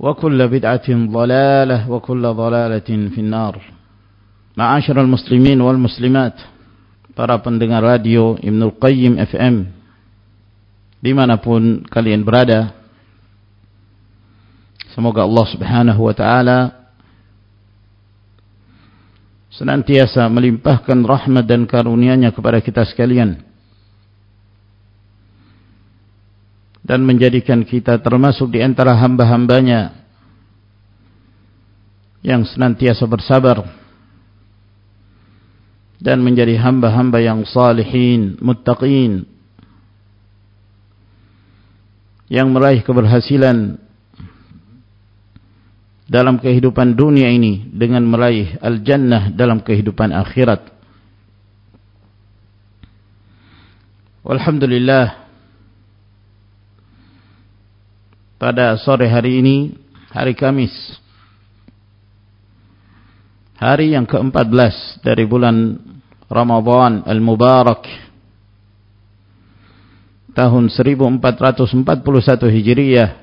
وكل بدعة ضلالة وكل ضلالة في النار معاشر المسلمين والmuslimat para pendengar radio Ibnul Qayyim FM dimanapun kalian berada semoga Allah subhanahu wa ta'ala senantiasa melimpahkan rahmat dan karunia-Nya kepada kita sekalian Dan menjadikan kita termasuk di antara hamba-hambanya yang senantiasa bersabar dan menjadi hamba-hamba yang salihin, muttaqin yang meraih keberhasilan dalam kehidupan dunia ini dengan meraih al-jannah dalam kehidupan akhirat. Walhamdulillah pada sore hari ini hari Kamis. Hari yang ke-14 dari bulan Ramadhan Al-Mubarak tahun 1441 Hijriah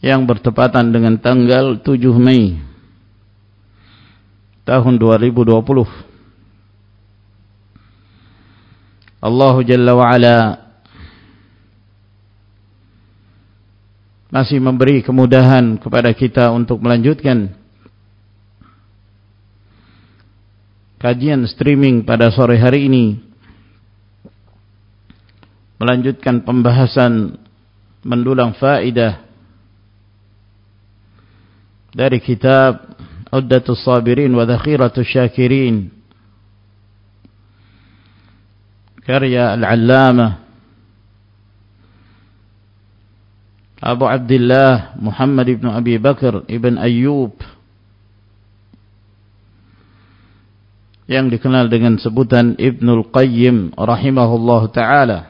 yang bertepatan dengan tanggal 7 Mei tahun 2020 Allah Jalla masih memberi kemudahan kepada kita untuk melanjutkan kajian streaming pada sore hari ini melanjutkan pembahasan mendulang faidah dari kitab Uddatus Sabirin wa Dhakhiratus Syakirin karya Al-Allamah Abu Abdullah Muhammad ibn Abi Bakar ibn Ayyub. Yang dikenal dengan sebutan Ibnul Qayyim rahimahullah ta'ala.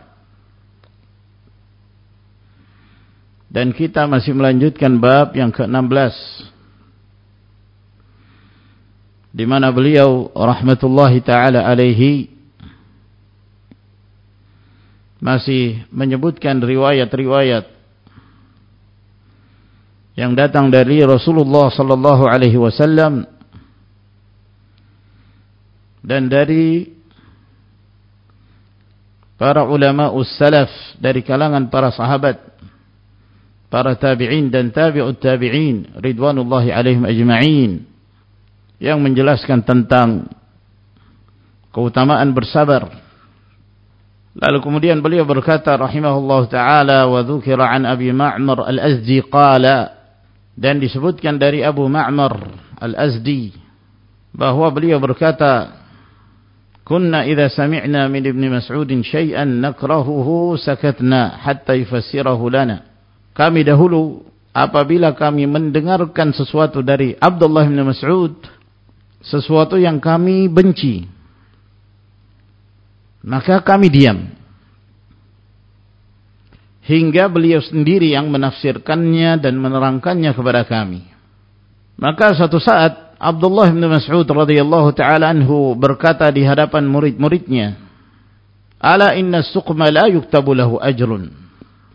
Dan kita masih melanjutkan bab yang ke-16. Di mana beliau rahmatullahi ta'ala alaihi masih menyebutkan riwayat-riwayat yang datang dari Rasulullah sallallahu alaihi wasallam dan dari para ulama salaf dari kalangan para sahabat para tabi'in dan tabi'ut tabi'in ridwanullahi alaihim ajma'in yang menjelaskan tentang keutamaan bersabar. Lalu kemudian beliau berkata rahimahullah taala wa dzukira an Abi Ma'mar Al-Azdi qala dan disebutkan dari Abu Ma'mar Al-Azdi bahwa beliau berkata kunna idza sami'na min Ibn Mas'ud syai'an nakrahuhu sakatna hatta yufassirahu lana kami dahulu apabila kami mendengarkan sesuatu dari Abdullah bin Mas'ud sesuatu yang kami benci maka kami diam. Hingga beliau sendiri yang menafsirkannya dan menerangkannya kepada kami. Maka suatu saat Abdullah bin Mas'ud radhiyallahu taala anhu berkata di hadapan murid-muridnya, "Ala inna suqma la yuktabu lahu ajrun."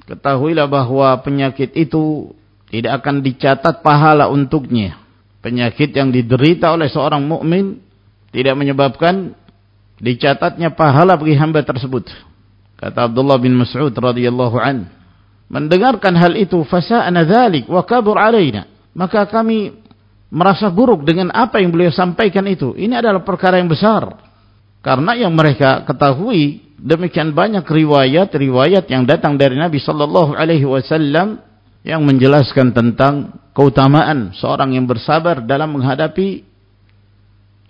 Ketahuilah bahwa penyakit itu tidak akan dicatat pahala untuknya. Penyakit yang diderita oleh seorang mukmin tidak menyebabkan dicatatnya pahala bagi hamba tersebut. Kata Abdullah bin Mas'ud radhiyallahu an, mendengarkan hal itu fasa'ana dzalik wa kabur alaina. Maka kami merasa buruk dengan apa yang beliau sampaikan itu. Ini adalah perkara yang besar. Karena yang mereka ketahui demikian banyak riwayat-riwayat yang datang dari Nabi sallallahu alaihi wasallam yang menjelaskan tentang keutamaan seorang yang bersabar dalam menghadapi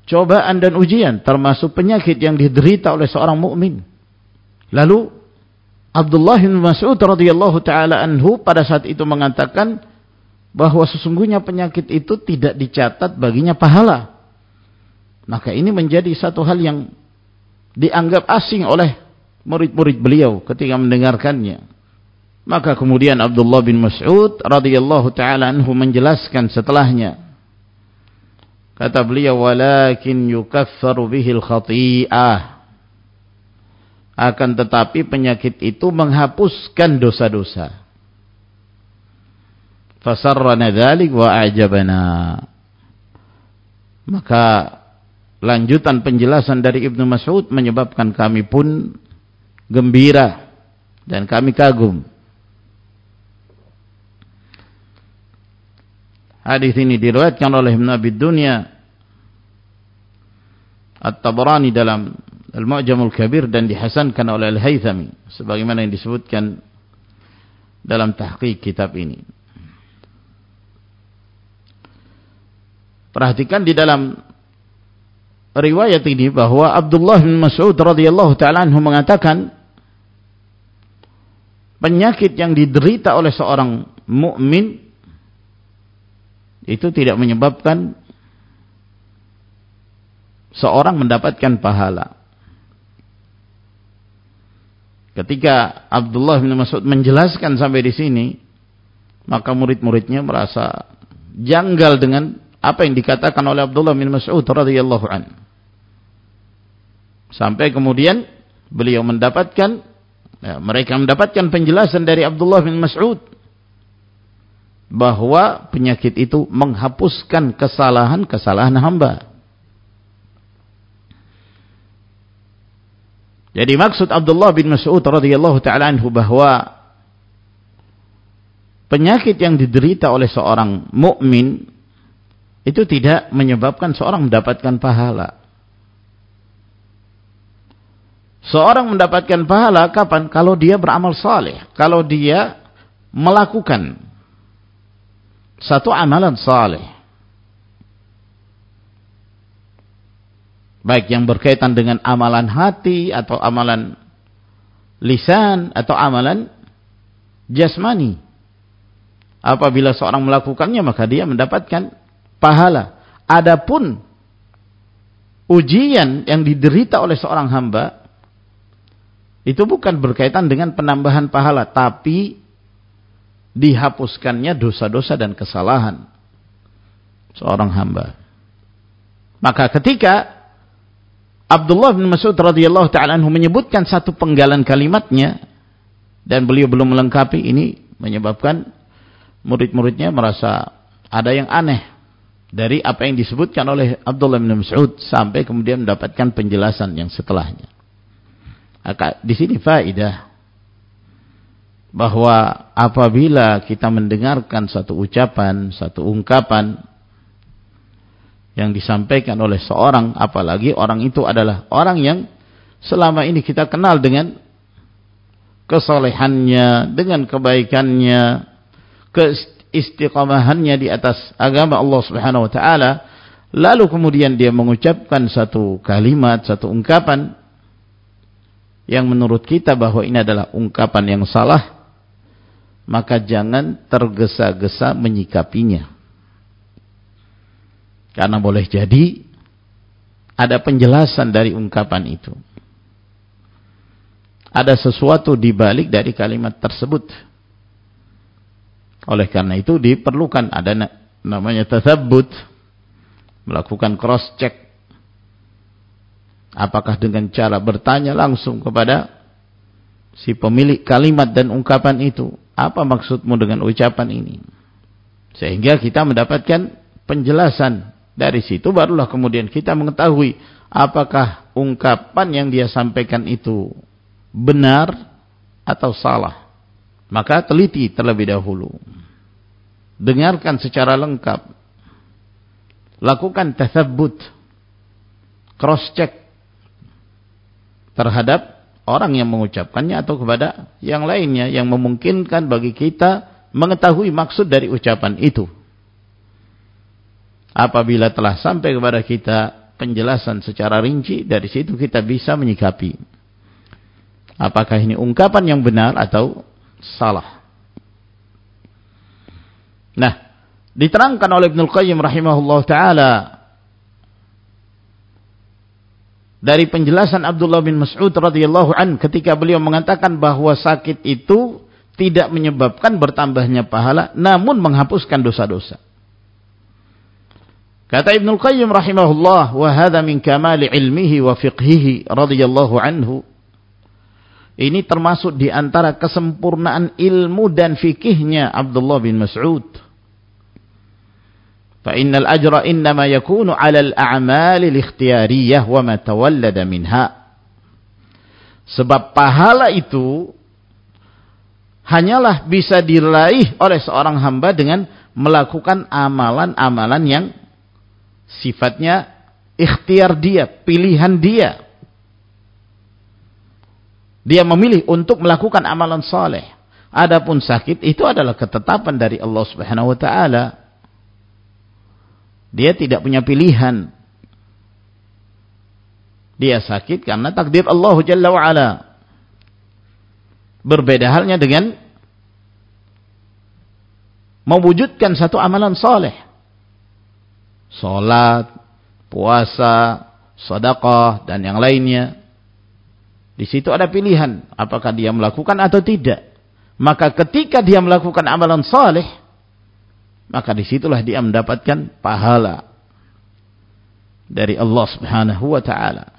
cobaan dan ujian termasuk penyakit yang diderita oleh seorang mukmin. Lalu Abdullah bin Mas'ud radhiyallahu taala anhu pada saat itu mengatakan bahwa sesungguhnya penyakit itu tidak dicatat baginya pahala. Maka ini menjadi satu hal yang dianggap asing oleh murid-murid beliau ketika mendengarkannya. Maka kemudian Abdullah bin Mas'ud radhiyallahu taala anhu menjelaskan setelahnya Kata beliau walakin yukaffaru bihil khati'ah. Akan tetapi penyakit itu menghapuskan dosa-dosa. Fasarrana dzalik wa a'jabana. Maka lanjutan penjelasan dari Ibnu Mas'ud menyebabkan kami pun gembira dan kami kagum. Hadis ini diriwayatkan oleh Ibn Abi Dunya At-Tabarani dalam Al-Mu'jamul Kabir dan dihasankan oleh Al-Haythami sebagaimana yang disebutkan dalam tahqiq kitab ini. Perhatikan di dalam riwayat ini bahwa Abdullah bin Mas'ud radhiyallahu taala anhu mengatakan penyakit yang diderita oleh seorang mukmin itu tidak menyebabkan seorang mendapatkan pahala. Ketika Abdullah bin Mas'ud menjelaskan sampai di sini, maka murid-muridnya merasa janggal dengan apa yang dikatakan oleh Abdullah bin Mas'ud radhiyallahu an. Sampai kemudian beliau mendapatkan ya, mereka mendapatkan penjelasan dari Abdullah bin Mas'ud bahwa penyakit itu menghapuskan kesalahan-kesalahan hamba. Jadi maksud Abdullah bin Mas'ud radhiyallahu taala anhu bahwa penyakit yang diderita oleh seorang mukmin itu tidak menyebabkan seorang mendapatkan pahala. Seorang mendapatkan pahala kapan? Kalau dia beramal saleh, kalau dia melakukan satu amalan saleh. Baik yang berkaitan dengan amalan hati atau amalan lisan atau amalan jasmani. Apabila seorang melakukannya maka dia mendapatkan pahala. Adapun ujian yang diderita oleh seorang hamba itu bukan berkaitan dengan penambahan pahala tapi dihapuskannya dosa-dosa dan kesalahan seorang hamba. Maka ketika Abdullah bin Mas'ud radhiyallahu taala anhu menyebutkan satu penggalan kalimatnya dan beliau belum melengkapi ini menyebabkan murid-muridnya merasa ada yang aneh dari apa yang disebutkan oleh Abdullah bin Mas'ud sampai kemudian mendapatkan penjelasan yang setelahnya. Di sini faidah bahwa apabila kita mendengarkan satu ucapan, satu ungkapan yang disampaikan oleh seorang, apalagi orang itu adalah orang yang selama ini kita kenal dengan kesolehannya, dengan kebaikannya, keistiqamahannya di atas agama Allah Subhanahu wa taala, lalu kemudian dia mengucapkan satu kalimat, satu ungkapan yang menurut kita bahwa ini adalah ungkapan yang salah, maka jangan tergesa-gesa menyikapinya. Karena boleh jadi ada penjelasan dari ungkapan itu. Ada sesuatu di balik dari kalimat tersebut. Oleh karena itu diperlukan ada namanya tathabbut, melakukan cross check. Apakah dengan cara bertanya langsung kepada si pemilik kalimat dan ungkapan itu, apa maksudmu dengan ucapan ini? Sehingga kita mendapatkan penjelasan dari situ barulah kemudian kita mengetahui apakah ungkapan yang dia sampaikan itu benar atau salah. Maka teliti terlebih dahulu. Dengarkan secara lengkap. Lakukan tathabbut. Cross check terhadap orang yang mengucapkannya atau kepada yang lainnya yang memungkinkan bagi kita mengetahui maksud dari ucapan itu. Apabila telah sampai kepada kita penjelasan secara rinci, dari situ kita bisa menyikapi. Apakah ini ungkapan yang benar atau salah. Nah, diterangkan oleh Ibnul Qayyim rahimahullah ta'ala dari penjelasan Abdullah bin Mas'ud radhiyallahu an ketika beliau mengatakan bahwa sakit itu tidak menyebabkan bertambahnya pahala namun menghapuskan dosa-dosa. Kata Ibnu Qayyim rahimahullah, wa hadha min kamali ilmihi wa fiqhihi radhiyallahu anhu. Ini termasuk di antara kesempurnaan ilmu dan fikihnya Abdullah bin Mas'ud. Fa innal ajra innama yakunu 'ala al-a'mali al-ikhtiyariyah wa ma tawallada minha. Sebab pahala itu hanyalah bisa diraih oleh seorang hamba dengan melakukan amalan-amalan yang sifatnya ikhtiar dia, pilihan dia. Dia memilih untuk melakukan amalan saleh. Adapun sakit itu adalah ketetapan dari Allah Subhanahu wa taala. Dia tidak punya pilihan. Dia sakit karena takdir Allah Jalla wa ala. Berbeda halnya dengan mewujudkan satu amalan saleh sholat, puasa, sedekah dan yang lainnya. Di situ ada pilihan, apakah dia melakukan atau tidak. Maka ketika dia melakukan amalan saleh, maka di situlah dia mendapatkan pahala dari Allah Subhanahu wa taala.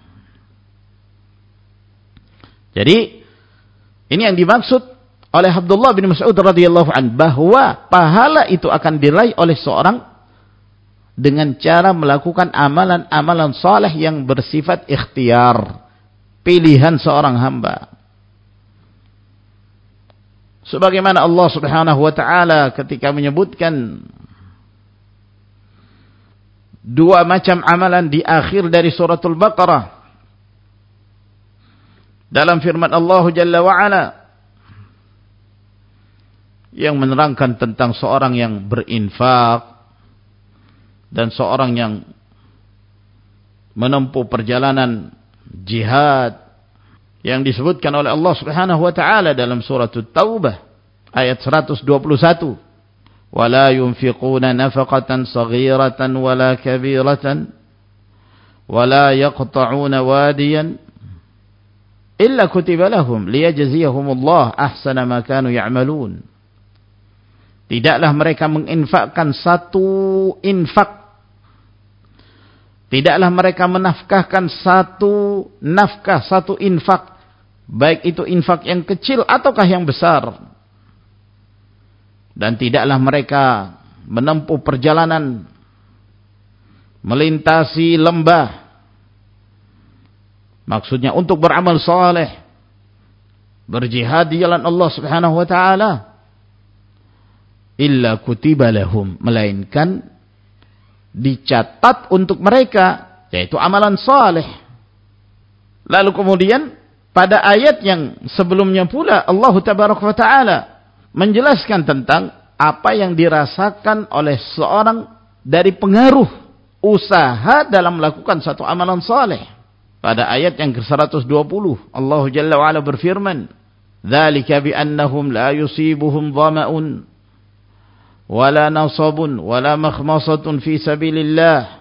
Jadi ini yang dimaksud oleh Abdullah bin Mas'ud radhiyallahu an bahwa pahala itu akan diraih oleh seorang dengan cara melakukan amalan-amalan saleh yang bersifat ikhtiar, pilihan seorang hamba. Sebagaimana Allah Subhanahu wa taala ketika menyebutkan dua macam amalan di akhir dari suratul Baqarah dalam firman Allah Jalla wa ala yang menerangkan tentang seorang yang berinfak dan seorang yang menempuh perjalanan jihad yang disebutkan oleh Allah Subhanahu wa taala dalam surah At-Taubah ayat 121 wala yunfiquna nafaqatan saghiratan wala kabiratan wala yaqta'una wadiyan illa kutiba lahum liyajziyahum Allah ahsana ma kanu ya'malun. Tidaklah mereka menginfakkan satu infak Tidaklah mereka menafkahkan satu nafkah, satu infak. Baik itu infak yang kecil ataukah yang besar. Dan tidaklah mereka menempuh perjalanan melintasi lembah. Maksudnya untuk beramal soleh. Berjihad di jalan Allah subhanahu wa ta'ala. Illa kutiba lahum. Melainkan dicatat untuk mereka yaitu amalan saleh. Lalu kemudian pada ayat yang sebelumnya pula Allah tabaraka taala menjelaskan tentang apa yang dirasakan oleh seorang dari pengaruh usaha dalam melakukan satu amalan saleh. Pada ayat yang ke-120 Allah Jalla wa berfirman, "Dzalika annahum la yusibuhum dhama'un wala nasabun wala makhmasatun fi sabilillah."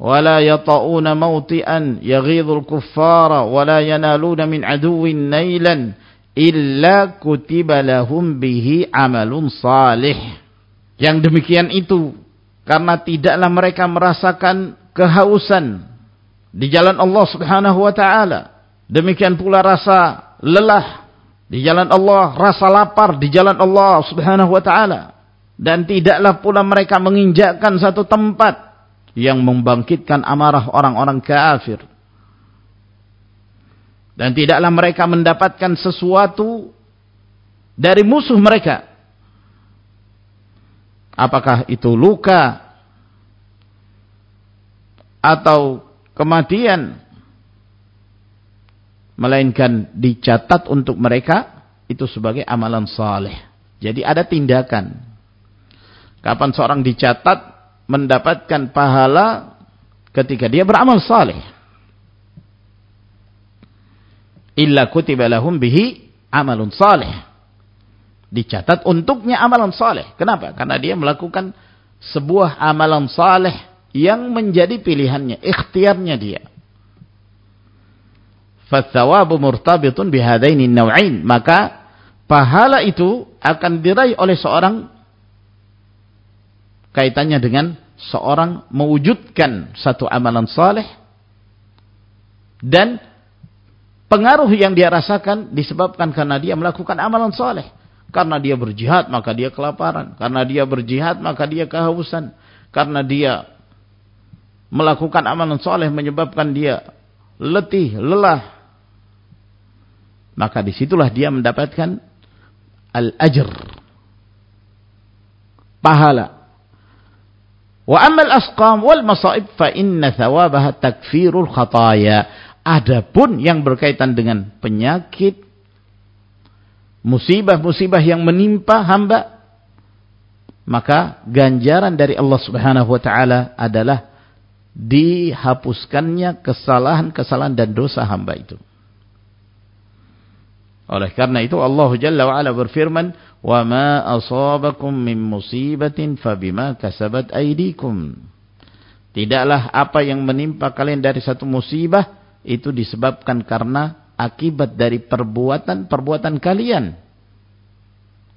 ولا يطؤون موطئا يغيظ الكفار ولا ينالون من عدو نيلا إلا كتب لهم به عمل صالح yang demikian itu karena tidaklah mereka merasakan kehausan di jalan Allah Subhanahu wa taala demikian pula rasa lelah di jalan Allah rasa lapar di jalan Allah Subhanahu wa taala dan tidaklah pula mereka menginjakkan satu tempat yang membangkitkan amarah orang-orang kafir. Dan tidaklah mereka mendapatkan sesuatu dari musuh mereka. Apakah itu luka atau kematian melainkan dicatat untuk mereka itu sebagai amalan saleh. Jadi ada tindakan. Kapan seorang dicatat mendapatkan pahala ketika dia beramal saleh. Illa kutiba lahum bihi amalun saleh. Dicatat untuknya amalan saleh. Kenapa? Karena dia melakukan sebuah amalan saleh yang menjadi pilihannya, ikhtiarnya dia. Fathawabu murtabitun bihadaini naw'ain. Maka pahala itu akan diraih oleh seorang kaitannya dengan seorang mewujudkan satu amalan saleh dan pengaruh yang dia rasakan disebabkan karena dia melakukan amalan saleh. Karena dia berjihad maka dia kelaparan, karena dia berjihad maka dia kehausan, karena dia melakukan amalan saleh menyebabkan dia letih, lelah. Maka di situlah dia mendapatkan al-ajr. Pahala Wa amal asqam wal masaib fa inna thawabaha takfirul khataya. Adapun yang berkaitan dengan penyakit, musibah-musibah yang menimpa hamba, maka ganjaran dari Allah Subhanahu wa taala adalah dihapuskannya kesalahan-kesalahan dan dosa hamba itu. Oleh karena itu Allah Jalla wa ala berfirman, وَمَا أَصَابَكُم مِّن مُّصِيبَةٍ فَبِمَا كَسَبَتْ أَيْدِيكُمْ Tidaklah apa yang menimpa kalian dari satu musibah itu disebabkan karena akibat dari perbuatan-perbuatan kalian.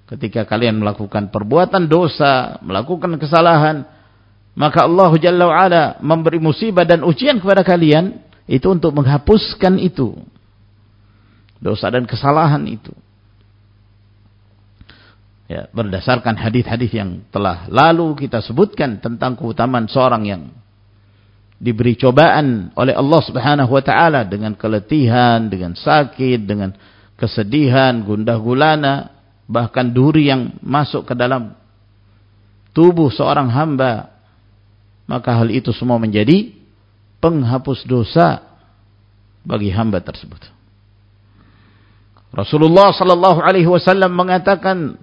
Ketika kalian melakukan perbuatan dosa, melakukan kesalahan, maka Allah Jalla wa'ala memberi musibah dan ujian kepada kalian itu untuk menghapuskan itu. Dosa dan kesalahan itu ya, berdasarkan hadis-hadis yang telah lalu kita sebutkan tentang keutamaan seorang yang diberi cobaan oleh Allah Subhanahu wa taala dengan keletihan, dengan sakit, dengan kesedihan, gundah gulana, bahkan duri yang masuk ke dalam tubuh seorang hamba, maka hal itu semua menjadi penghapus dosa bagi hamba tersebut. Rasulullah sallallahu alaihi wasallam mengatakan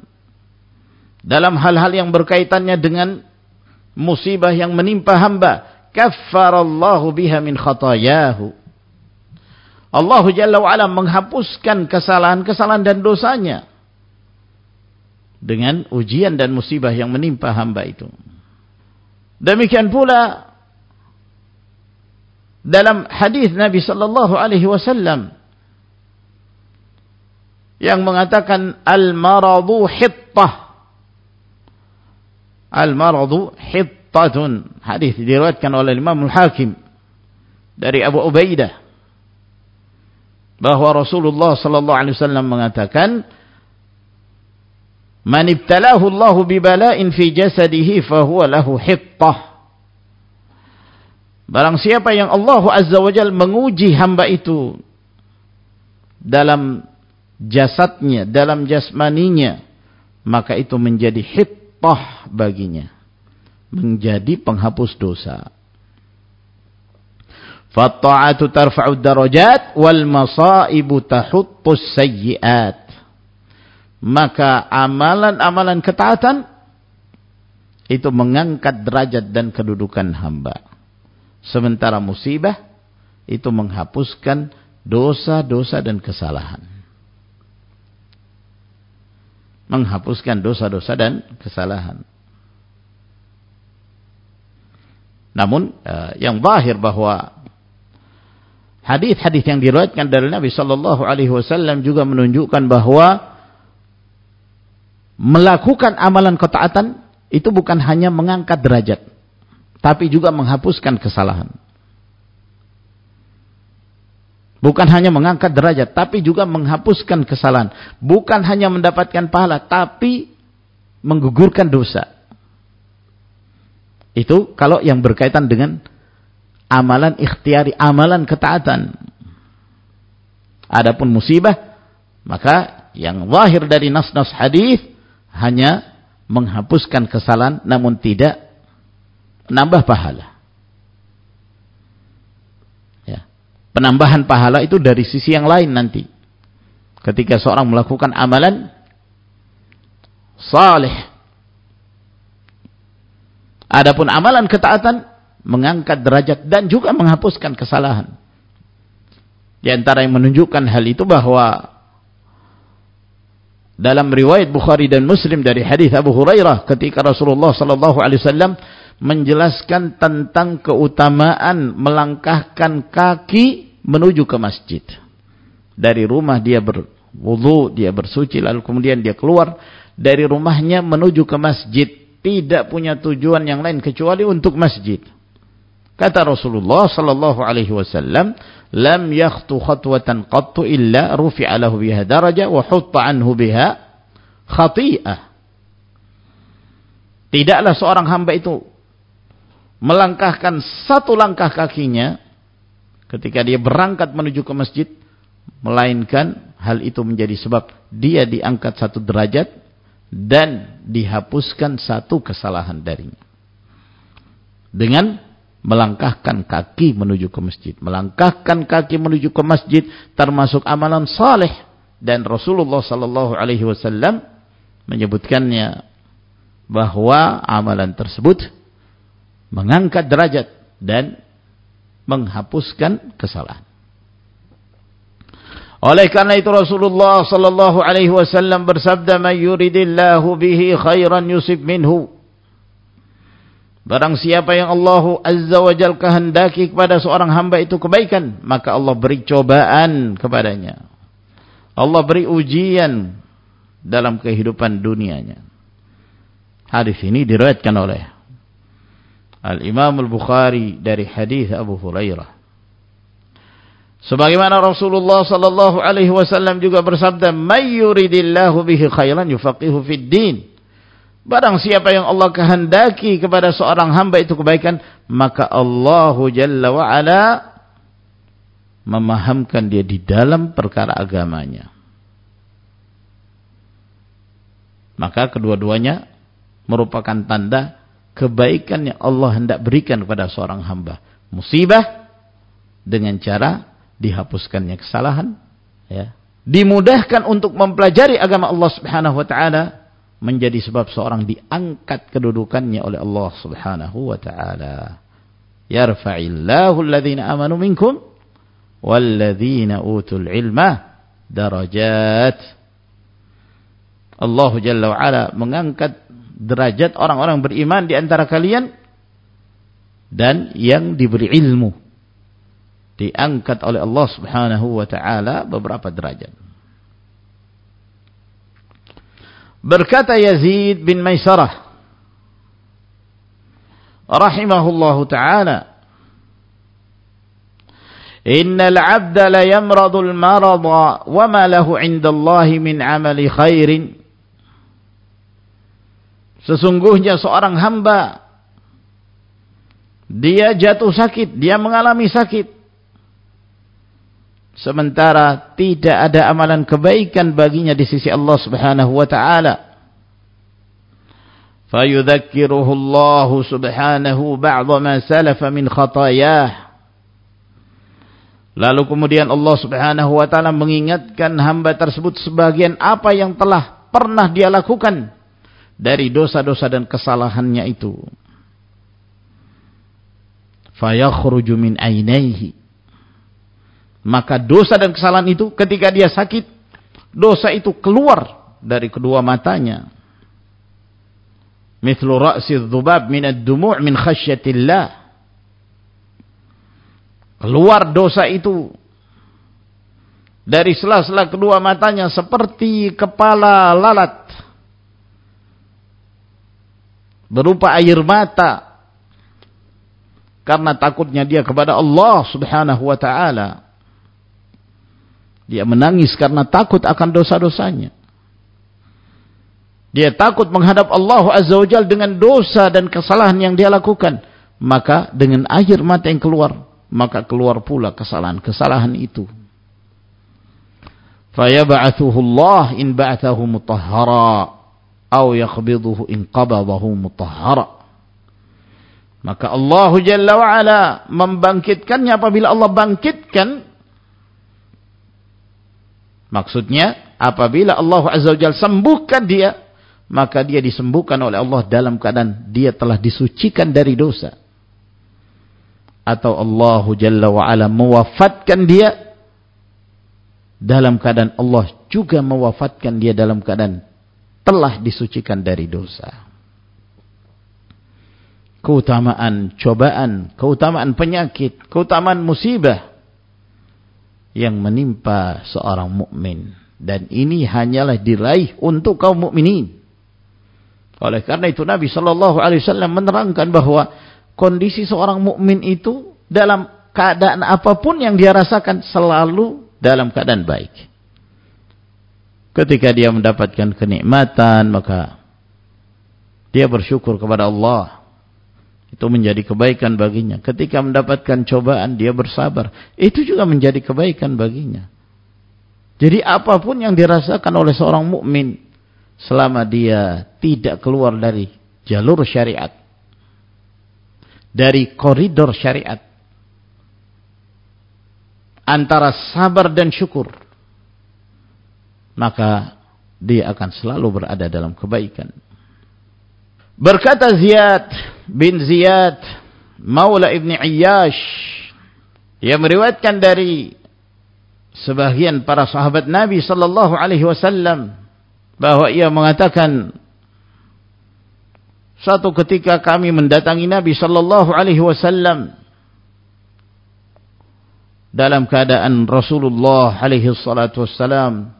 dalam hal-hal yang berkaitannya dengan musibah yang menimpa hamba kaffarallahu biha min khatayahu. Allah Jalla wa'ala menghapuskan kesalahan-kesalahan dan dosanya dengan ujian dan musibah yang menimpa hamba itu. Demikian pula dalam hadis Nabi sallallahu alaihi wasallam yang mengatakan al-maradu hittah Al-maradu hittatun. Hadis diriwayatkan oleh Imam Al-Hakim dari Abu Ubaidah bahwa Rasulullah sallallahu alaihi wasallam mengatakan Man ibtalahu Allah bi bala'in fi jasadihi fahuwa lahu hittah. Barang siapa yang Allah Azza wa Jal menguji hamba itu dalam jasadnya, dalam jasmaninya, maka itu menjadi hittah baginya menjadi penghapus dosa. Fatta'atu tarfa'u darajat wal masaibu tahuttus sayyiat. Maka amalan-amalan ketaatan itu mengangkat derajat dan kedudukan hamba. Sementara musibah itu menghapuskan dosa-dosa dan kesalahan. Menghapuskan dosa-dosa dan kesalahan. Namun eh, yang zahir bahwa hadis-hadis yang diriwayatkan dari Nabi sallallahu alaihi wasallam juga menunjukkan bahwa melakukan amalan ketaatan itu bukan hanya mengangkat derajat tapi juga menghapuskan kesalahan. Bukan hanya mengangkat derajat tapi juga menghapuskan kesalahan. Bukan hanya mendapatkan pahala tapi menggugurkan dosa. Itu kalau yang berkaitan dengan amalan ikhtiari, amalan ketaatan. Adapun musibah, maka yang zahir dari nas-nas hadis hanya menghapuskan kesalahan namun tidak menambah pahala. Ya. Penambahan pahala itu dari sisi yang lain nanti. Ketika seorang melakukan amalan saleh. Adapun amalan ketaatan mengangkat derajat dan juga menghapuskan kesalahan. Di antara yang menunjukkan hal itu bahwa dalam riwayat Bukhari dan Muslim dari hadis Abu Hurairah ketika Rasulullah sallallahu alaihi wasallam menjelaskan tentang keutamaan melangkahkan kaki menuju ke masjid. Dari rumah dia berwudu, dia bersuci lalu kemudian dia keluar dari rumahnya menuju ke masjid, tidak punya tujuan yang lain kecuali untuk masjid. Kata Rasulullah sallallahu alaihi wasallam, "Lam yakhtu khatwatan qattu illa rufi'a lahu biha daraja wa hutta anhu biha khati'ah." Tidaklah seorang hamba itu melangkahkan satu langkah kakinya ketika dia berangkat menuju ke masjid melainkan hal itu menjadi sebab dia diangkat satu derajat dan dihapuskan satu kesalahan darinya. Dengan melangkahkan kaki menuju ke masjid. Melangkahkan kaki menuju ke masjid termasuk amalan saleh dan Rasulullah sallallahu alaihi wasallam menyebutkannya bahwa amalan tersebut mengangkat derajat dan menghapuskan kesalahan. Oleh karena itu Rasulullah sallallahu alaihi wasallam bersabda, "Man yuridillahu bihi khairan yusib minhu." Barang siapa yang Allah Azza wa Jal kehendaki kepada seorang hamba itu kebaikan, maka Allah beri cobaan kepadanya. Allah beri ujian dalam kehidupan dunianya. Hadis ini diriwayatkan oleh Al-Imam Al-Bukhari dari hadis Abu Hurairah. Sebagaimana Rasulullah sallallahu alaihi wasallam juga bersabda, "May yuridillahu bihi khairan yufaqihu fid din." Barang siapa yang Allah kehendaki kepada seorang hamba itu kebaikan, maka Allah Jalla wa ala memahamkan dia di dalam perkara agamanya. Maka kedua-duanya merupakan tanda kebaikan yang Allah hendak berikan kepada seorang hamba. Musibah dengan cara dihapuskannya kesalahan, ya. Dimudahkan untuk mempelajari agama Allah Subhanahu wa taala menjadi sebab seorang diangkat kedudukannya oleh Allah Subhanahu wa taala. Yarfa'illahu alladhina amanu minkum walladhina utul ilma darajat. Allah Jalla wa ala mengangkat derajat orang-orang beriman di antara kalian dan yang diberi ilmu diangkat oleh Allah Subhanahu wa taala beberapa derajat. Berkata Yazid bin Maisarah rahimahullahu taala la yamradu al-marada wa ma lahu 'inda Allah min 'amali khairin Sesungguhnya seorang hamba dia jatuh sakit, dia mengalami sakit. Sementara tidak ada amalan kebaikan baginya di sisi Allah Subhanahu wa taala. Fayudhakkiruhu Allah Subhanahu ba'dha ma salafa min khatayah. Lalu kemudian Allah subhanahu wa ta'ala mengingatkan hamba tersebut sebagian apa yang telah pernah dia lakukan dari dosa-dosa dan kesalahannya itu. Fayakhruju min ainaihi. Maka dosa dan kesalahan itu ketika dia sakit, dosa itu keluar dari kedua matanya. Mithlu ra'si dhubab min ad-dumu' min khasyatillah keluar dosa itu dari sela-sela kedua matanya seperti kepala lalat berupa air mata. Karena takutnya dia kepada Allah Subhanahu wa taala. Dia menangis karena takut akan dosa-dosanya. Dia takut menghadap Allah Azza wa Jalla dengan dosa dan kesalahan yang dia lakukan. Maka dengan air mata yang keluar maka keluar pula kesalahan-kesalahan itu. Fayab'athuhu in ba'athahu mutahhara aw yakhbiduhu in qabadahu mutahhara. Maka Allah Jalla wa ala membangkitkannya apabila Allah bangkitkan maksudnya apabila Allah Azza wa Jalla sembuhkan dia maka dia disembuhkan oleh Allah dalam keadaan dia telah disucikan dari dosa atau Allah Jalla wa'ala mewafatkan dia dalam keadaan Allah juga mewafatkan dia dalam keadaan telah disucikan dari dosa. Keutamaan cobaan, keutamaan penyakit, keutamaan musibah yang menimpa seorang mukmin dan ini hanyalah diraih untuk kaum mukminin. Oleh karena itu Nabi sallallahu alaihi wasallam menerangkan bahwa kondisi seorang mukmin itu dalam keadaan apa pun yang dia rasakan selalu dalam keadaan baik. Ketika dia mendapatkan kenikmatan maka dia bersyukur kepada Allah. Itu menjadi kebaikan baginya. Ketika mendapatkan cobaan dia bersabar. Itu juga menjadi kebaikan baginya. Jadi apa pun yang dirasakan oleh seorang mukmin selama dia tidak keluar dari jalur syariat dari koridor syariat antara sabar dan syukur maka dia akan selalu berada dalam kebaikan. Berkata Ziyad bin Ziyad Maula Ibn Iyyash dia meriwayatkan dari sebagian para sahabat Nabi sallallahu alaihi wasallam bahwa ia mengatakan Satu ketika kami mendatangi Nabi sallallahu alaihi wasallam dalam keadaan Rasulullah alaihi salatu wasallam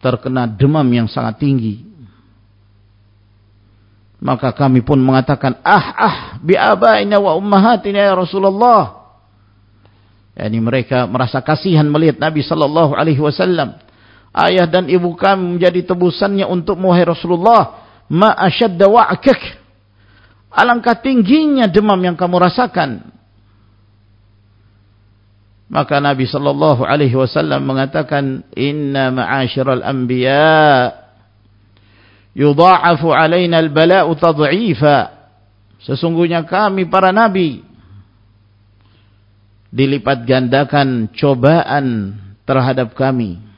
terkena demam yang sangat tinggi. Maka kami pun mengatakan, "Ah, ah, bi abaina wa ummahatina ya Rasulullah." Yani mereka merasa kasihan melihat Nabi sallallahu alaihi wasallam. Ayah dan ibu kami menjadi tebusannya untuk wahai Rasulullah ma asyadda wa'kak alangkah tingginya demam yang kamu rasakan maka Nabi sallallahu alaihi wasallam mengatakan inna ma'asyiral anbiya yudha'afu alaina al-bala'u tad'ifa sesungguhnya kami para nabi dilipat gandakan cobaan terhadap kami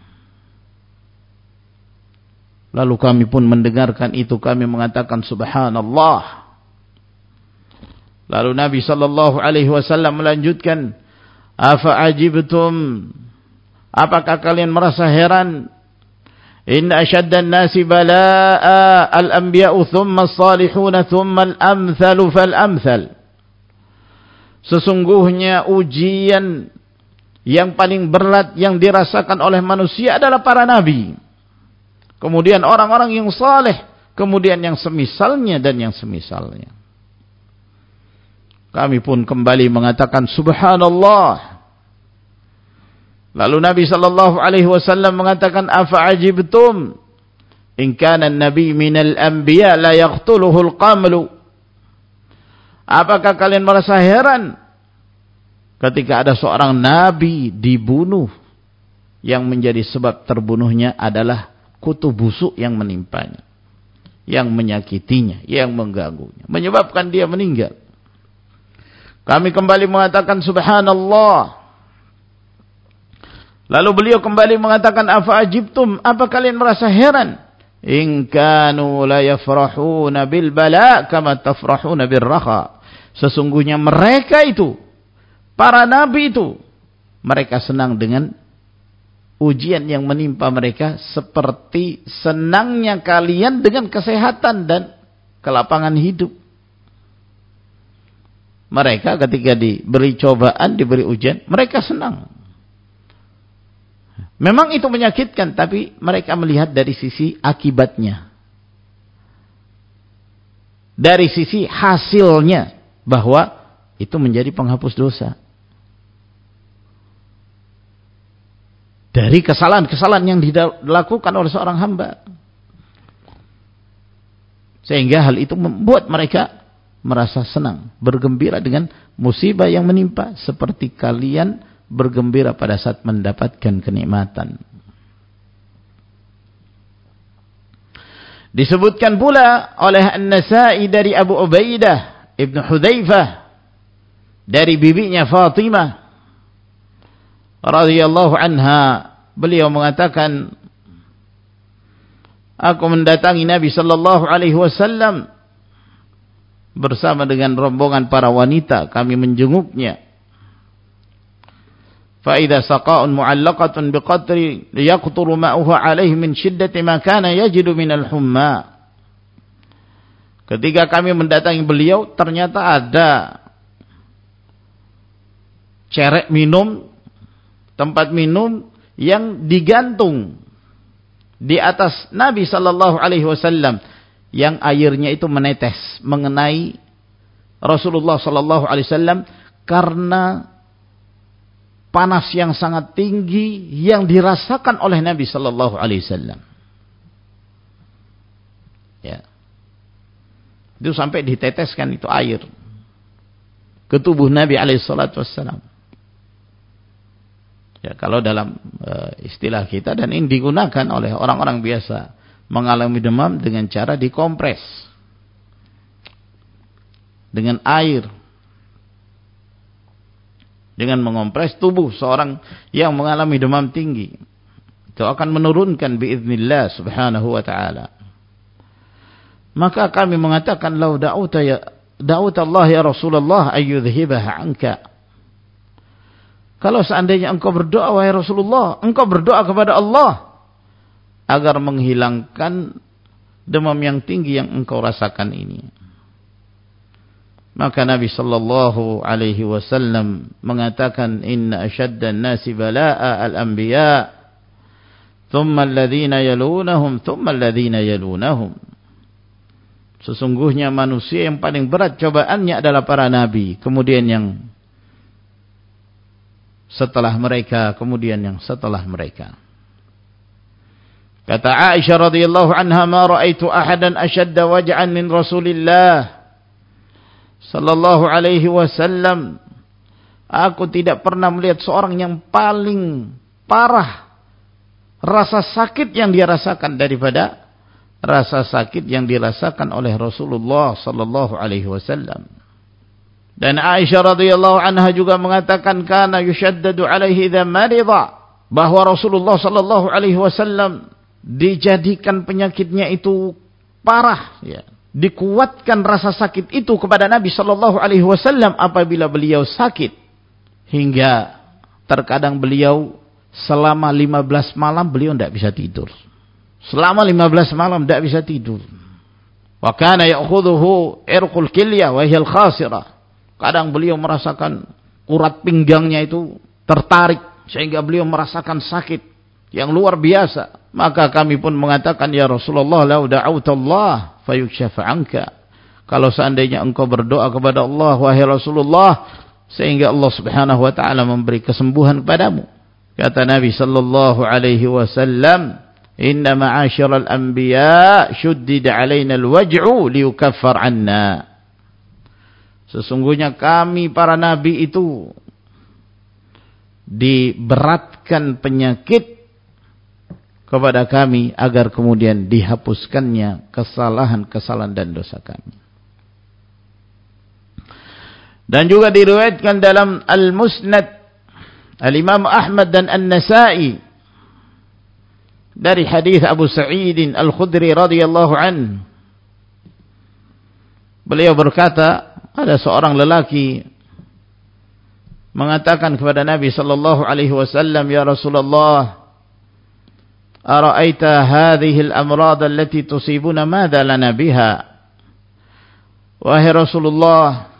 Lalu kami pun mendengarkan itu kami mengatakan subhanallah. Lalu Nabi sallallahu alaihi wasallam melanjutkan, "Afa ajibtum? Apakah kalian merasa heran? Inna ashadda an-nasi balaa al-anbiya'u thumma as-salihun thumma al-amthalu fal-amthal." Sesungguhnya ujian yang paling berat yang dirasakan oleh manusia adalah para nabi. Kemudian orang-orang yang saleh, kemudian yang semisalnya dan yang semisalnya. Kami pun kembali mengatakan subhanallah. Lalu Nabi sallallahu alaihi wasallam mengatakan afa ajibtum in kana an-nabi minal anbiya la yaqtuluhu al-qamlu. Apakah kalian merasa heran ketika ada seorang nabi dibunuh yang menjadi sebab terbunuhnya adalah kutu busuk yang menimpanya. Yang menyakitinya, yang mengganggunya. Menyebabkan dia meninggal. Kami kembali mengatakan subhanallah. Lalu beliau kembali mengatakan, "Afa ajibtum? Apa kalian merasa heran? In kanu la yafrahuna bil bala kama tafrahuna bir raha." Sesungguhnya mereka itu, para nabi itu, mereka senang dengan ujian yang menimpa mereka seperti senangnya kalian dengan kesehatan dan kelapangan hidup. Mereka ketika diberi cobaan, diberi ujian, mereka senang. Memang itu menyakitkan, tapi mereka melihat dari sisi akibatnya. Dari sisi hasilnya, bahwa itu menjadi penghapus dosa. Dari kesalahan-kesalahan yang dilakukan oleh seorang hamba. Sehingga hal itu membuat mereka merasa senang, bergembira dengan musibah yang menimpa. Seperti kalian bergembira pada saat mendapatkan kenikmatan. Disebutkan pula oleh An-Nasai dari Abu Ubaidah Ibn Hudzaifah dari bibinya Fatimah radhiyallahu anha beliau mengatakan aku mendatangi Nabi sallallahu alaihi wasallam bersama dengan rombongan para wanita kami menjenguknya فإذا سقاء معلقة بقدر يقطر ماؤها عليه من شدة ما كان يجد من الحمى Ketika kami mendatangi beliau, ternyata ada cerek minum, tempat minum yang digantung di atas Nabi Sallallahu Alaihi Wasallam yang airnya itu menetes mengenai Rasulullah Sallallahu Alaihi Wasallam karena panas yang sangat tinggi yang dirasakan oleh Nabi sallallahu alaihi wasallam. Ya. Itu sampai diteteskan itu air ke tubuh Nabi alaihi wasallam. Ya, kalau dalam uh, istilah kita dan ini digunakan oleh orang-orang biasa mengalami demam dengan cara dikompres dengan air dengan mengompres tubuh seorang yang mengalami demam tinggi. Itu akan menurunkan biiznillah subhanahu wa ta'ala. Maka kami mengatakan, Lau da'uta ya, da'uta Allah ya Rasulullah ayyudhibaha anka. Kalau seandainya engkau berdoa, wahai Rasulullah, engkau berdoa kepada Allah agar menghilangkan demam yang tinggi yang engkau rasakan ini. Maka Nabi sallallahu alaihi wasallam mengatakan inna ashaddan nasi balaa al-anbiya thumma alladhina yalunahum thumma alladhina yalunahum Sesungguhnya manusia yang paling berat cobaannya adalah para nabi, kemudian yang setelah mereka, kemudian yang setelah mereka. Kata Aisyah radhiyallahu anha, "Ma ra'aitu ahadan ashadda waj'an min Rasulillah." Sallallahu alaihi wasallam aku tidak pernah melihat seorang yang paling parah rasa sakit yang dia rasakan daripada rasa sakit yang dirasakan oleh Rasulullah sallallahu alaihi wasallam. Dan Aisyah radhiyallahu anha juga mengatakan kana yushaddadu alaihi idza marida bahwa Rasulullah sallallahu alaihi wasallam dijadikan penyakitnya itu parah ya dikuatkan rasa sakit itu kepada Nabi Shallallahu Alaihi Wasallam apabila beliau sakit. Hingga terkadang beliau selama 15 malam beliau tidak bisa tidur. Selama 15 malam tidak bisa tidur. Wa kana ya'khudhuhu irqul kilya wa hiya khasira kadang beliau merasakan urat pinggangnya itu tertarik sehingga beliau merasakan sakit yang luar biasa. Maka kami pun mengatakan ya Rasulullah la da'autallah fayukshafa anka. Kalau seandainya engkau berdoa kepada Allah wahai Rasulullah sehingga Allah Subhanahu wa taala memberi kesembuhan kepadamu. Kata Nabi sallallahu alaihi wasallam, "Inna ma'asyiral anbiya shuddida 'alaina al-waj'u liyukaffar 'anna." Sesungguhnya kami para nabi itu diberatkan penyakit kepada kami agar kemudian dihapuskannya kesalahan-kesalahan dan dosa kami. Dan juga diriwayatkan dalam Al-Musnad Al-Imam Ahmad dan An-Nasa'i dari hadis Abu Sa'id Al-Khudri radhiyallahu an beliau berkata ada seorang lelaki mengatakan kepada Nabi sallallahu alaihi wasallam ya Rasulullah ara'aita hadhihi al-amrad allati tusibuna lana biha Rasulullah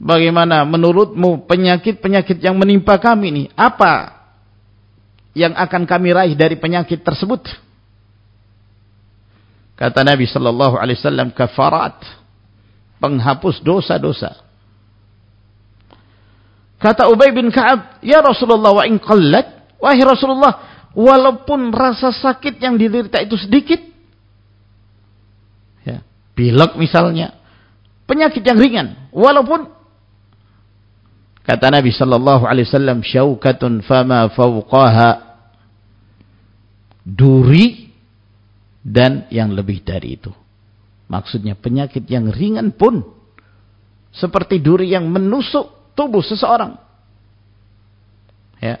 Bagaimana menurutmu penyakit-penyakit yang menimpa kami ini? Apa yang akan kami raih dari penyakit tersebut? Kata Nabi sallallahu alaihi wasallam kafarat, penghapus dosa-dosa. Kata Ubay bin Ka'ab, "Ya Rasulullah wa in qallat?" Wahai Rasulullah, walaupun rasa sakit yang diderita itu sedikit, ya, pilek misalnya, penyakit yang ringan, walaupun Kata Nabi sallallahu alaihi wasallam, "Syaukatun fama fawqaha." Duri dan yang lebih dari itu. Maksudnya penyakit yang ringan pun seperti duri yang menusuk tubuh seseorang. Ya.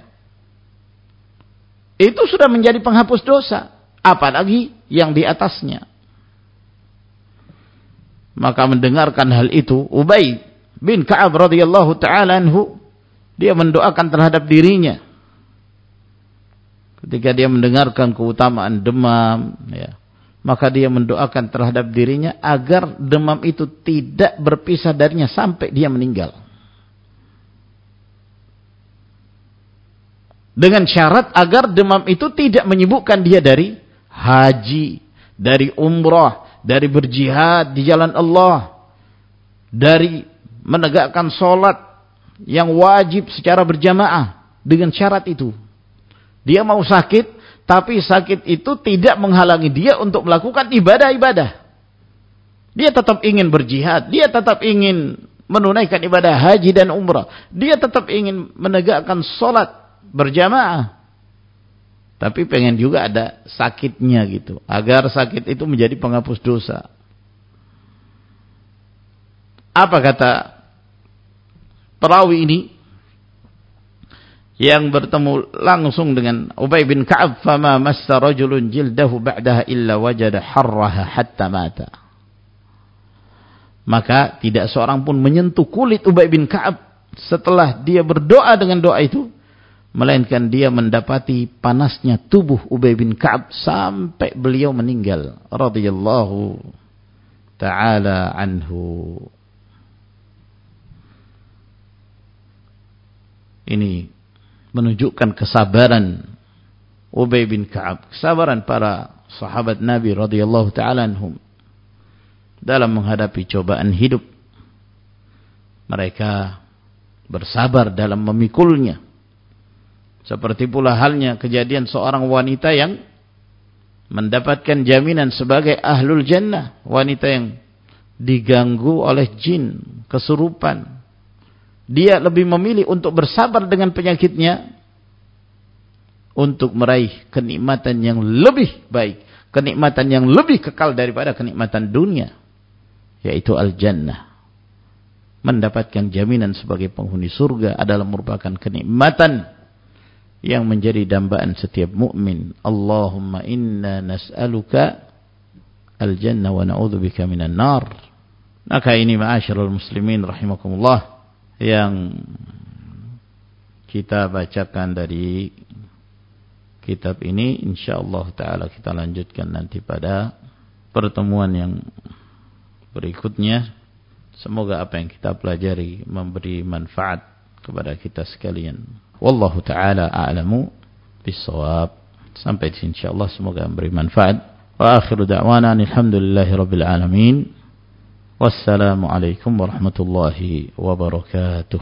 Itu sudah menjadi penghapus dosa, apalagi yang di atasnya. Maka mendengarkan hal itu, Ubay bin Ka'ab radhiyallahu taala anhu dia mendoakan terhadap dirinya. Ketika dia mendengarkan keutamaan demam ya maka dia mendoakan terhadap dirinya agar demam itu tidak berpisah darinya sampai dia meninggal dengan syarat agar demam itu tidak menyibukkan dia dari haji dari umrah dari berjihad di jalan Allah dari menegakkan solat yang wajib secara berjamaah dengan syarat itu. Dia mau sakit, tapi sakit itu tidak menghalangi dia untuk melakukan ibadah-ibadah. Dia tetap ingin berjihad, dia tetap ingin menunaikan ibadah haji dan umrah. Dia tetap ingin menegakkan solat berjamaah. Tapi pengen juga ada sakitnya gitu. Agar sakit itu menjadi penghapus dosa. Apa kata perawi ini yang bertemu langsung dengan Ubay bin Ka'ab fama massa rajulun jildahu ba'daha illa wajada harraha hatta mata maka tidak seorang pun menyentuh kulit Ubay bin Ka'ab setelah dia berdoa dengan doa itu melainkan dia mendapati panasnya tubuh Ubay bin Ka'ab sampai beliau meninggal radhiyallahu taala anhu ini menunjukkan kesabaran Ubay bin Ka'ab, kesabaran para sahabat Nabi radhiyallahu taala anhum dalam menghadapi cobaan hidup. Mereka bersabar dalam memikulnya. Seperti pula halnya kejadian seorang wanita yang mendapatkan jaminan sebagai ahlul jannah, wanita yang diganggu oleh jin, kesurupan, dia lebih memilih untuk bersabar dengan penyakitnya untuk meraih kenikmatan yang lebih baik, kenikmatan yang lebih kekal daripada kenikmatan dunia, yaitu al-jannah. Mendapatkan jaminan sebagai penghuni surga adalah merupakan kenikmatan yang menjadi dambaan setiap mukmin. Allahumma inna nas'aluka al-jannah wa na'udzubika minan nar. Maka ini ma'asyiral muslimin rahimakumullah yang kita bacakan dari kitab ini insyaallah taala kita lanjutkan nanti pada pertemuan yang berikutnya semoga apa yang kita pelajari memberi manfaat kepada kita sekalian wallahu taala a'lamu bissawab sampai di sini insyaallah semoga memberi manfaat wa akhiru da'wana alhamdulillahi rabbil alamin والسلام عليكم ورحمة الله وبركاته